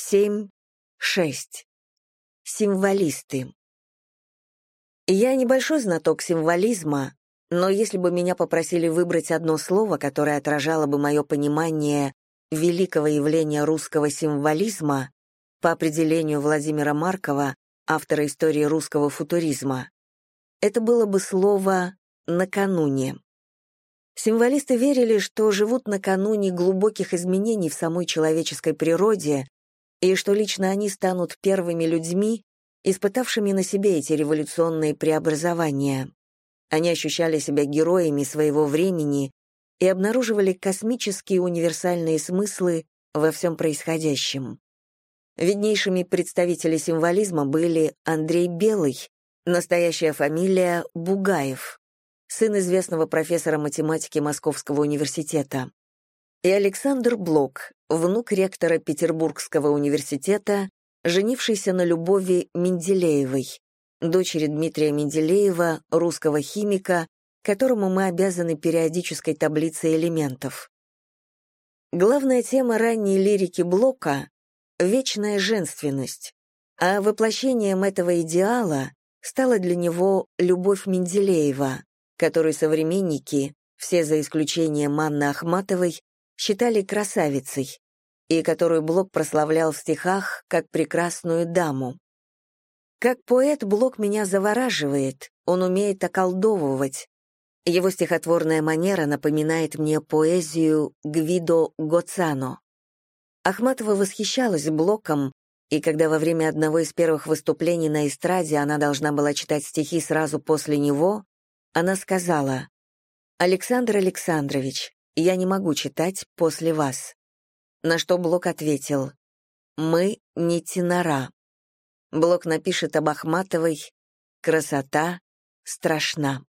семь, шесть. Символисты. Я небольшой знаток символизма, но если бы меня попросили выбрать одно слово, которое отражало бы мое понимание великого явления русского символизма, по определению Владимира Маркова, автора истории русского футуризма, это было бы слово «накануне». Символисты верили, что живут накануне глубоких изменений в самой человеческой природе и что лично они станут первыми людьми, испытавшими на себе эти революционные преобразования. Они ощущали себя героями своего времени и обнаруживали космические универсальные смыслы во всем происходящем. Виднейшими представителями символизма были Андрей Белый, настоящая фамилия Бугаев, сын известного профессора математики Московского университета, и Александр Блок, внук ректора Петербургского университета, женившийся на Любови Менделеевой, дочери Дмитрия Менделеева, русского химика, которому мы обязаны периодической таблицей элементов. Главная тема ранней лирики Блока вечная женственность, а воплощением этого идеала стала для него любовь Менделеева, которую современники, все за исключением Манны Ахматовой, считали красавицей, и которую Блок прославлял в стихах как прекрасную даму. Как поэт Блок меня завораживает, он умеет околдовывать. Его стихотворная манера напоминает мне поэзию Гвидо Гоцано. Ахматова восхищалась Блоком, и когда во время одного из первых выступлений на эстраде она должна была читать стихи сразу после него, она сказала, «Александр Александрович, я не могу читать после вас». На что Блок ответил, «Мы не тенора». Блок напишет об Ахматовой «Красота страшна».